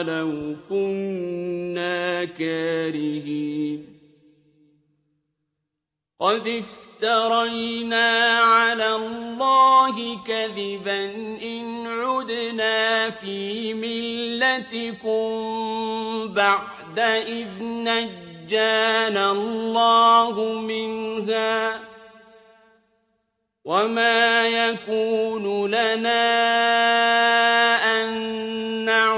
أولو كنا كارهين. قد افترينا على الله كذبا إن عدنا في ملتكم بعد إذ نجانا الله منها وما يكون لنا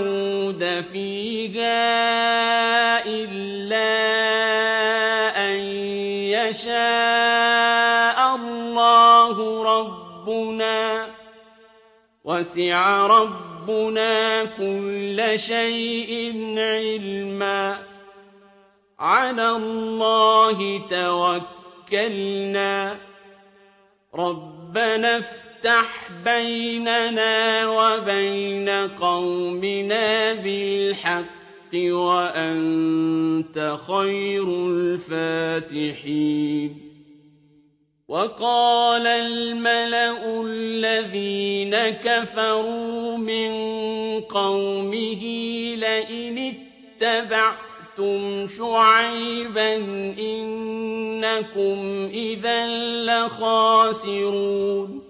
أن نعود فيها إلا أن يشاء الله ربنا. وسع ربنا كل شيء علما. على الله توكلنا. ربنا افتح بيننا وبين قومنا بالحق وأنت خير الفاتحين. وقال الملأ الذين كفروا من قومه لئن اتبعتم شعيبا إنكم إذا لخاسرون.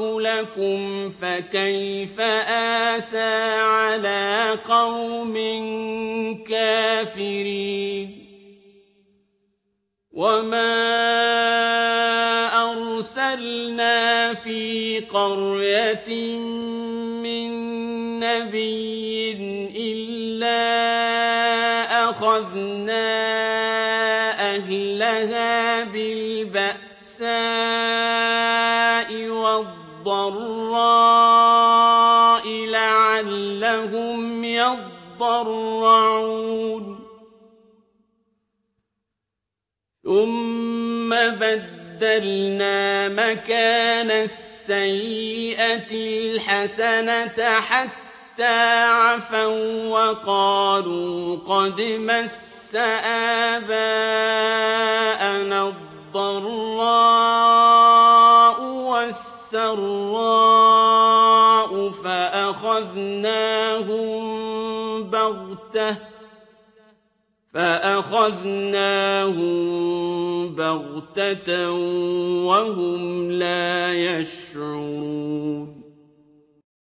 لكم فكيف آسى على قوم كافرين وما أرسلنا في قرية من نبي إلا أخذنا أهلها بالبأساء والضراء لعلهم يضرعون. ثم بدلنا مكان السيئة الحسنة حتى عفوا وقالوا قد مس آباءنا فأخذناهم بغتة فأخذناهم بغتة وهم لا يشعرون.